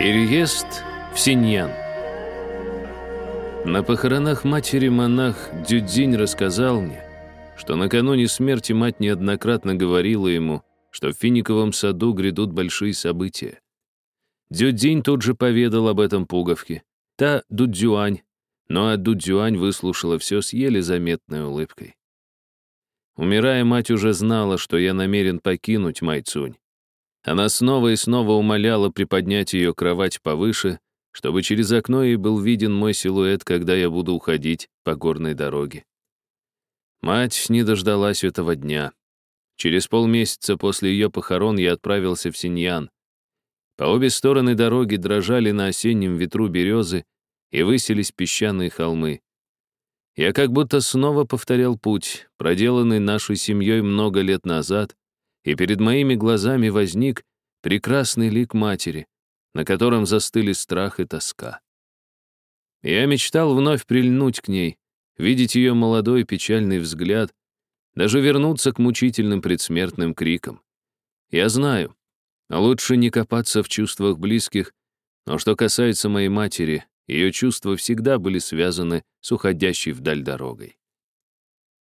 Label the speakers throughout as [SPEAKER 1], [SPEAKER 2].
[SPEAKER 1] Переезд в Синьян. На похоронах матери монах Дюдзинь рассказал мне, что накануне смерти мать неоднократно говорила ему, что в финиковом саду грядут большие события. Дюдзинь тут же поведал об этом пуговке. Та Дудзюань, но а Дудзюань выслушала все с еле заметной улыбкой. Умирая, мать уже знала, что я намерен покинуть Майцунь. Она снова и снова умоляла приподнять ее кровать повыше, чтобы через окно ей был виден мой силуэт, когда я буду уходить по горной дороге. Мать не дождалась этого дня. Через полмесяца после ее похорон я отправился в Синьян. По обе стороны дороги дрожали на осеннем ветру березы и высились песчаные холмы. Я как будто снова повторял путь, проделанный нашей семьей много лет назад, и перед моими глазами возник прекрасный лик матери, на котором застыли страх и тоска. Я мечтал вновь прильнуть к ней, видеть ее молодой печальный взгляд, даже вернуться к мучительным предсмертным крикам. Я знаю, лучше не копаться в чувствах близких, но что касается моей матери, ее чувства всегда были связаны с уходящей вдаль дорогой.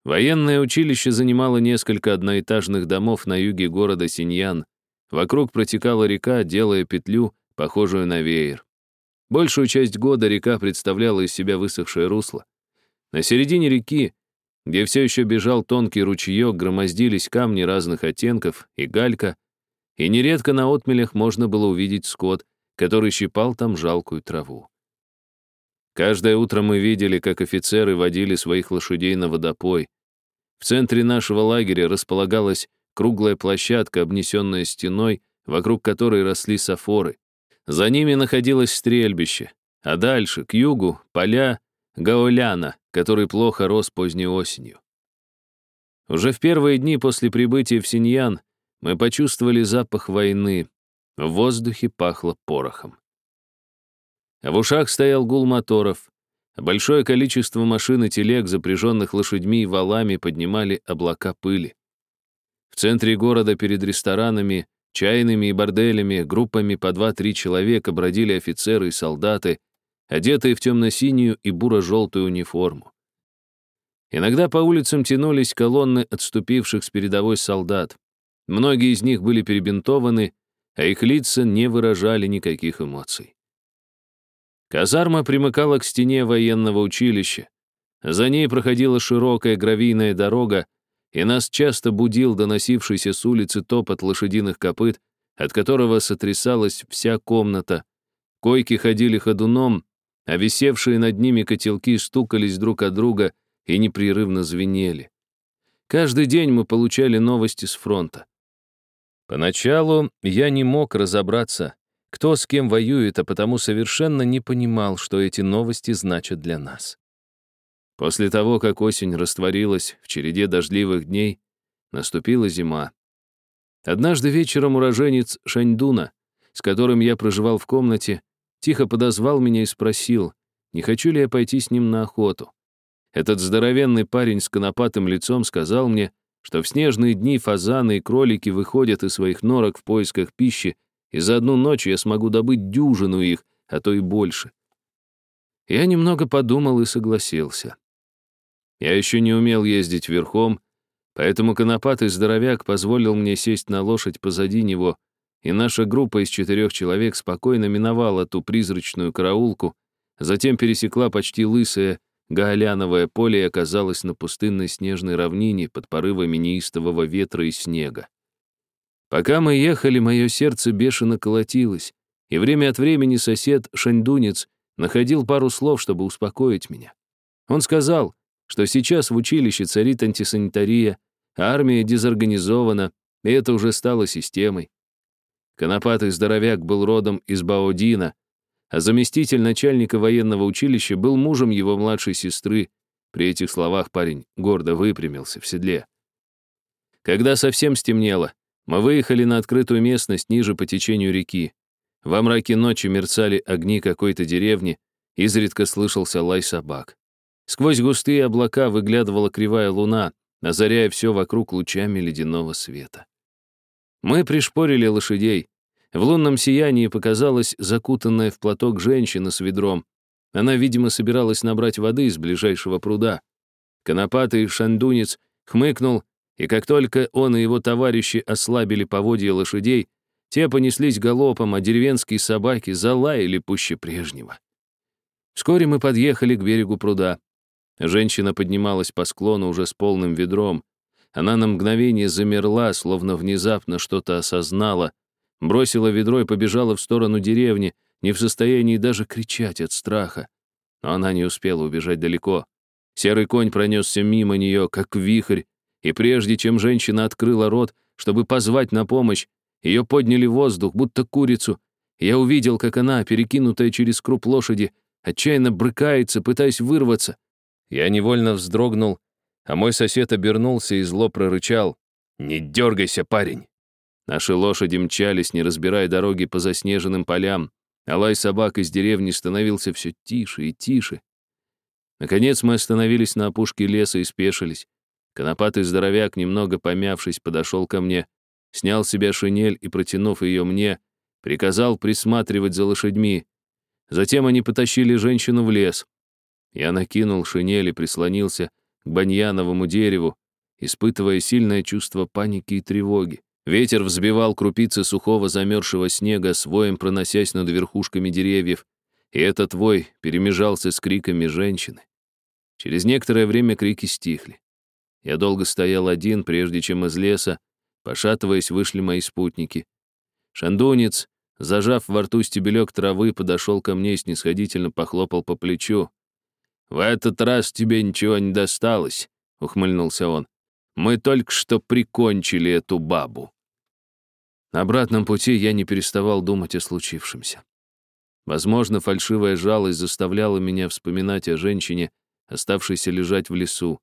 [SPEAKER 1] Военное училище занимало несколько одноэтажных домов на юге города Синьян. Вокруг протекала река, делая петлю, похожую на веер. Большую часть года река представляла из себя высохшее русло. На середине реки, где все еще бежал тонкий ручеек, громоздились камни разных оттенков и галька, и нередко на отмелях можно было увидеть скот, который щипал там жалкую траву. Каждое утро мы видели, как офицеры водили своих лошадей на водопой, в центре нашего лагеря располагалась круглая площадка, обнесенная стеной, вокруг которой росли сафоры. За ними находилось стрельбище, а дальше, к югу, поля Гаоляна, который плохо рос поздней осенью. Уже в первые дни после прибытия в Синьян мы почувствовали запах войны. В воздухе пахло порохом. В ушах стоял гул моторов, Большое количество машин и телег, запряженных лошадьми и валами, поднимали облака пыли. В центре города перед ресторанами, чайными и борделями, группами по два-три человека бродили офицеры и солдаты, одетые в темно-синюю и буро-желтую униформу. Иногда по улицам тянулись колонны отступивших с передовой солдат. Многие из них были перебинтованы, а их лица не выражали никаких эмоций. Казарма примыкала к стене военного училища. За ней проходила широкая гравийная дорога, и нас часто будил доносившийся с улицы топот лошадиных копыт, от которого сотрясалась вся комната. Койки ходили ходуном, а висевшие над ними котелки стукались друг от друга и непрерывно звенели. Каждый день мы получали новости с фронта. Поначалу я не мог разобраться, кто с кем воюет, а потому совершенно не понимал, что эти новости значат для нас. После того, как осень растворилась в череде дождливых дней, наступила зима. Однажды вечером уроженец Шаньдуна, с которым я проживал в комнате, тихо подозвал меня и спросил, не хочу ли я пойти с ним на охоту. Этот здоровенный парень с конопатым лицом сказал мне, что в снежные дни фазаны и кролики выходят из своих норок в поисках пищи и за одну ночь я смогу добыть дюжину их, а то и больше. Я немного подумал и согласился. Я еще не умел ездить верхом, поэтому конопатый здоровяк позволил мне сесть на лошадь позади него, и наша группа из четырех человек спокойно миновала ту призрачную караулку, затем пересекла почти лысое гаоляновое поле и оказалась на пустынной снежной равнине под порывами неистового ветра и снега. Пока мы ехали, мое сердце бешено колотилось, и время от времени сосед Шаньдунец находил пару слов, чтобы успокоить меня. Он сказал, что сейчас в училище царит антисанитария, а армия дезорганизована, и это уже стало системой. Конопатый здоровяк был родом из Баодина, а заместитель начальника военного училища был мужем его младшей сестры. При этих словах парень гордо выпрямился в седле. Когда совсем стемнело, мы выехали на открытую местность ниже по течению реки. Во мраке ночи мерцали огни какой-то деревни, изредка слышался лай собак. Сквозь густые облака выглядывала кривая луна, озаряя все вокруг лучами ледяного света. Мы пришпорили лошадей. В лунном сиянии показалась закутанная в платок женщина с ведром. Она, видимо, собиралась набрать воды из ближайшего пруда. Конопатый шандунец хмыкнул, и как только он и его товарищи ослабили поводья лошадей, те понеслись галопом, а деревенские собаки залаяли пуще прежнего. Вскоре мы подъехали к берегу пруда. Женщина поднималась по склону уже с полным ведром. Она на мгновение замерла, словно внезапно что-то осознала, бросила ведро и побежала в сторону деревни, не в состоянии даже кричать от страха. Но она не успела убежать далеко. Серый конь пронесся мимо нее, как вихрь, и прежде чем женщина открыла рот, чтобы позвать на помощь, ее подняли в воздух, будто курицу. Я увидел, как она, перекинутая через круп лошади, отчаянно брыкается, пытаясь вырваться. Я невольно вздрогнул, а мой сосед обернулся и зло прорычал. «Не дергайся, парень!» Наши лошади мчались, не разбирая дороги по заснеженным полям, а лай собак из деревни становился все тише и тише. Наконец мы остановились на опушке леса и спешились. Конопатый здоровяк, немного помявшись, подошел ко мне, снял с себя шинель и, протянув ее мне, приказал присматривать за лошадьми. Затем они потащили женщину в лес. Я накинул шинель и прислонился к баньяновому дереву, испытывая сильное чувство паники и тревоги. Ветер взбивал крупицы сухого замерзшего снега, своем проносясь над верхушками деревьев, и этот вой перемежался с криками женщины. Через некоторое время крики стихли. Я долго стоял один, прежде чем из леса, пошатываясь, вышли мои спутники. Шандунец, зажав во рту стебелек травы, подошел ко мне и снисходительно похлопал по плечу. «В этот раз тебе ничего не досталось», — ухмыльнулся он. «Мы только что прикончили эту бабу». На обратном пути я не переставал думать о случившемся. Возможно, фальшивая жалость заставляла меня вспоминать о женщине, оставшейся лежать в лесу.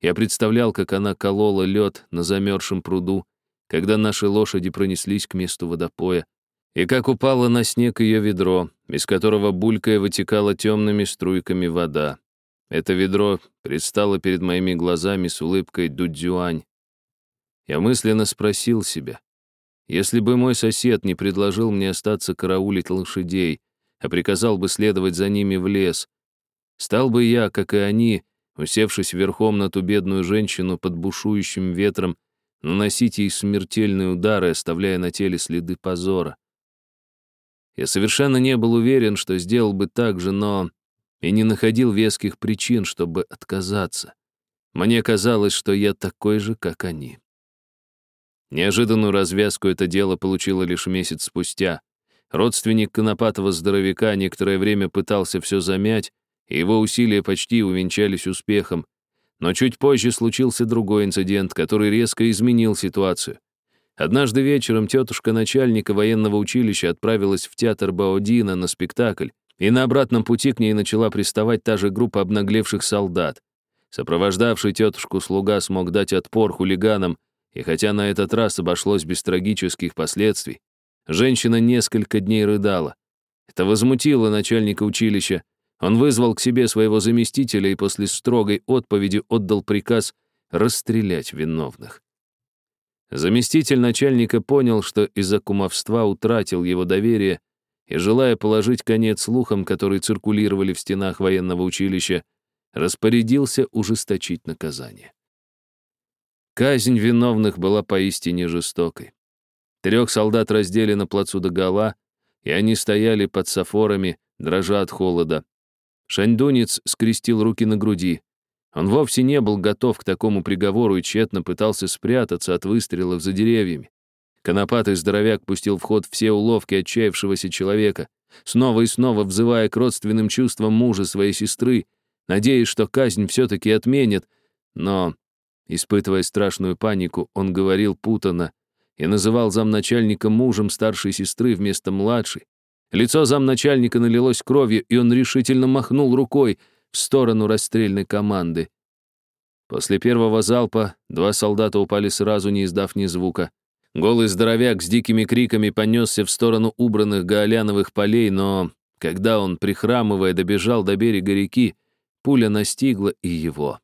[SPEAKER 1] Я представлял, как она колола лед на замерзшем пруду, когда наши лошади пронеслись к месту водопоя, и как упало на снег ее ведро, из которого булькая вытекала темными струйками вода. Это ведро предстало перед моими глазами с улыбкой Дудзюань. Я мысленно спросил себя, если бы мой сосед не предложил мне остаться караулить лошадей, а приказал бы следовать за ними в лес, стал бы я, как и они, усевшись верхом на ту бедную женщину под бушующим ветром, наносить ей смертельные удары, оставляя на теле следы позора. Я совершенно не был уверен, что сделал бы так же, но и не находил веских причин, чтобы отказаться. Мне казалось, что я такой же, как они. Неожиданную развязку это дело получило лишь месяц спустя. Родственник Конопатого здоровяка некоторое время пытался все замять, его усилия почти увенчались успехом. Но чуть позже случился другой инцидент, который резко изменил ситуацию. Однажды вечером тетушка начальника военного училища отправилась в театр Баодина на спектакль, и на обратном пути к ней начала приставать та же группа обнаглевших солдат. Сопровождавший тетушку слуга смог дать отпор хулиганам, и хотя на этот раз обошлось без трагических последствий, женщина несколько дней рыдала. Это возмутило начальника училища. Он вызвал к себе своего заместителя и после строгой отповеди отдал приказ расстрелять виновных. Заместитель начальника понял, что из-за кумовства утратил его доверие и, желая положить конец слухам, которые циркулировали в стенах военного училища, распорядился ужесточить наказание. Казнь виновных была поистине жестокой. Трех солдат раздели на плацу догола, и они стояли под сафорами, дрожа от холода. Шаньдунец скрестил руки на груди. Он вовсе не был готов к такому приговору и тщетно пытался спрятаться от выстрелов за деревьями. Конопатый здоровяк пустил в ход все уловки отчаявшегося человека, снова и снова взывая к родственным чувствам мужа своей сестры, надеясь, что казнь все-таки отменят, но Испытывая страшную панику, он говорил путанно и называл замначальника мужем старшей сестры вместо младшей. Лицо замначальника налилось кровью, и он решительно махнул рукой в сторону расстрельной команды. После первого залпа два солдата упали сразу, не издав ни звука. Голый здоровяк с дикими криками понесся в сторону убранных гаоляновых полей, но когда он, прихрамывая, добежал до берега реки, пуля настигла и его.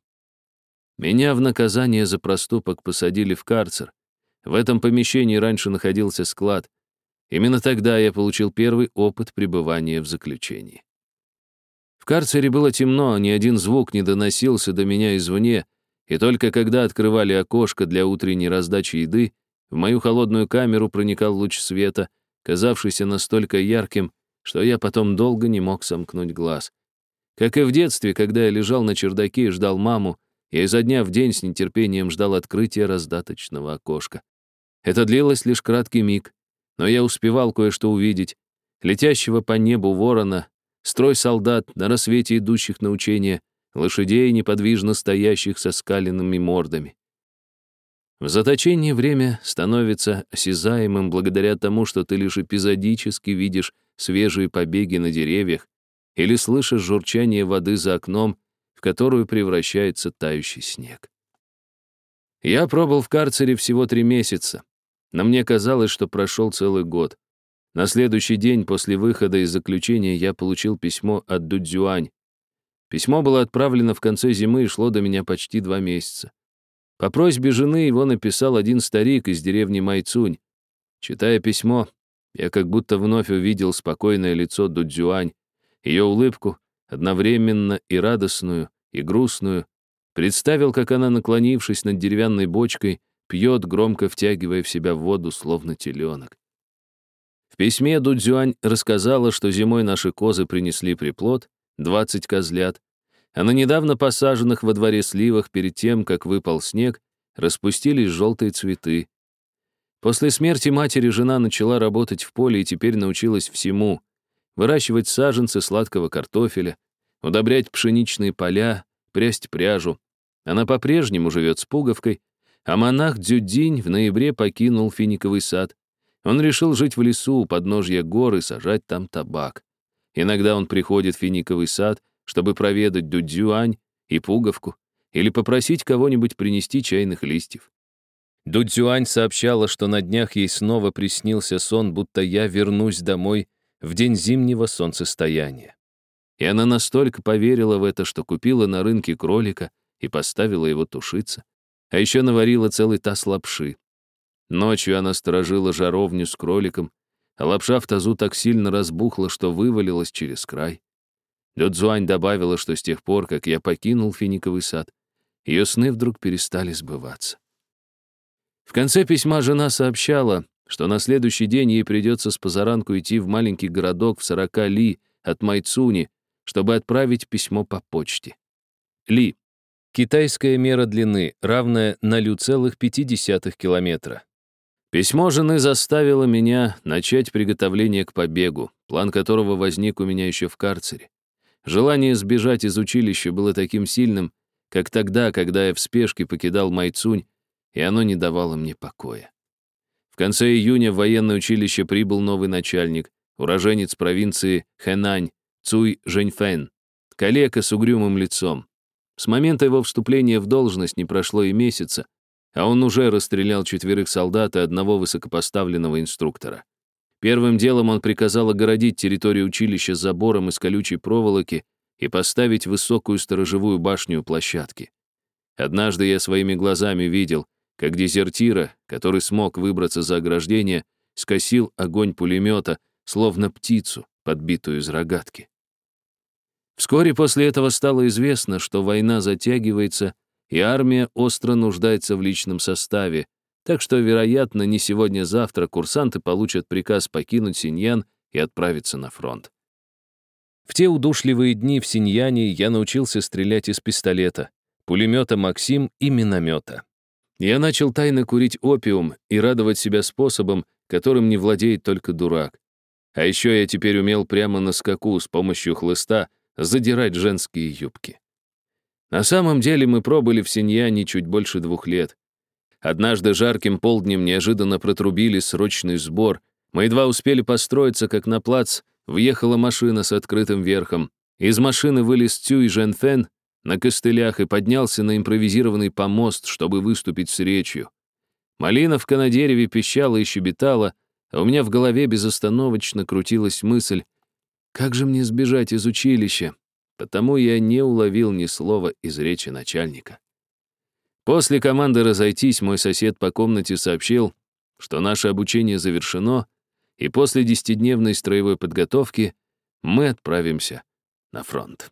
[SPEAKER 1] Меня в наказание за проступок посадили в карцер. В этом помещении раньше находился склад. Именно тогда я получил первый опыт пребывания в заключении. В карцере было темно, ни один звук не доносился до меня извне, и только когда открывали окошко для утренней раздачи еды, в мою холодную камеру проникал луч света, казавшийся настолько ярким, что я потом долго не мог сомкнуть глаз. Как и в детстве, когда я лежал на чердаке и ждал маму, я изо дня в день с нетерпением ждал открытия раздаточного окошка. Это длилось лишь краткий миг, но я успевал кое-что увидеть. Летящего по небу ворона, строй солдат, на рассвете идущих на учения, лошадей, неподвижно стоящих со скаленными мордами. В заточении время становится осязаемым благодаря тому, что ты лишь эпизодически видишь свежие побеги на деревьях или слышишь журчание воды за окном, в которую превращается тающий снег. Я пробыл в карцере всего три месяца, но мне казалось, что прошел целый год. На следующий день после выхода из заключения я получил письмо от Дудзюань. Письмо было отправлено в конце зимы и шло до меня почти два месяца. По просьбе жены его написал один старик из деревни Майцунь. Читая письмо, я как будто вновь увидел спокойное лицо Дудзюань, ее улыбку, одновременно и радостную, и грустную, представил, как она, наклонившись над деревянной бочкой, пьет, громко втягивая в себя воду, словно теленок. В письме Дудзюань рассказала, что зимой наши козы принесли приплод, 20 козлят, а на недавно посаженных во дворе сливах перед тем, как выпал снег, распустились желтые цветы. После смерти матери жена начала работать в поле и теперь научилась всему — выращивать саженцы сладкого картофеля, удобрять пшеничные поля, прясть пряжу. Она по-прежнему живет с пуговкой, а монах Дзюдинь в ноябре покинул финиковый сад. Он решил жить в лесу у подножья гор и сажать там табак. Иногда он приходит в финиковый сад — чтобы проведать Дудзюань и Пуговку или попросить кого-нибудь принести чайных листьев. Дудзюань сообщала, что на днях ей снова приснился сон, будто я вернусь домой в день зимнего солнцестояния. И она настолько поверила в это, что купила на рынке кролика и поставила его тушиться, а еще наварила целый таз лапши. Ночью она сторожила жаровню с кроликом, а лапша в тазу так сильно разбухла, что вывалилась через край. Людзуань добавила, что с тех пор, как я покинул финиковый сад, ее сны вдруг перестали сбываться. В конце письма жена сообщала, что на следующий день ей придется с позаранку идти в маленький городок в 40 ли от Майцуни, чтобы отправить письмо по почте. Ли — китайская мера длины, равная 0,5 километра. Письмо жены заставило меня начать приготовление к побегу, план которого возник у меня еще в карцере. Желание сбежать из училища было таким сильным, как тогда, когда я в спешке покидал Майцунь, и оно не давало мне покоя. В конце июня в военное училище прибыл новый начальник, уроженец провинции Хэнань, Цуй Жэньфэн, калека с угрюмым лицом. С момента его вступления в должность не прошло и месяца, а он уже расстрелял четверых солдат и одного высокопоставленного инструктора. Первым делом он приказал огородить территорию училища забором из колючей проволоки и поставить высокую сторожевую башню площадки. Однажды я своими глазами видел, как дезертира, который смог выбраться за ограждение, скосил огонь пулемета, словно птицу, подбитую из рогатки. Вскоре после этого стало известно, что война затягивается, и армия остро нуждается в личном составе, так что, вероятно, не сегодня-завтра курсанты получат приказ покинуть Синьян и отправиться на фронт. В те удушливые дни в Синьяне я научился стрелять из пистолета, пулемета «Максим» и миномета. Я начал тайно курить опиум и радовать себя способом, которым не владеет только дурак. А еще я теперь умел прямо на скаку с помощью хлыста задирать женские юбки. На самом деле мы пробыли в Синьяне чуть больше двух лет. Однажды жарким полднем неожиданно протрубили срочный сбор. Мы едва успели построиться, как на плац въехала машина с открытым верхом. Из машины вылез Цюй Женфен на костылях и поднялся на импровизированный помост, чтобы выступить с речью. Малиновка на дереве пищала и щебетала, а у меня в голове безостановочно крутилась мысль, как же мне сбежать из училища? Потому я не уловил ни слова из речи начальника. После команды разойтись мой сосед по комнате сообщил, что наше обучение завершено, и после десятидневной строевой подготовки мы отправимся на фронт.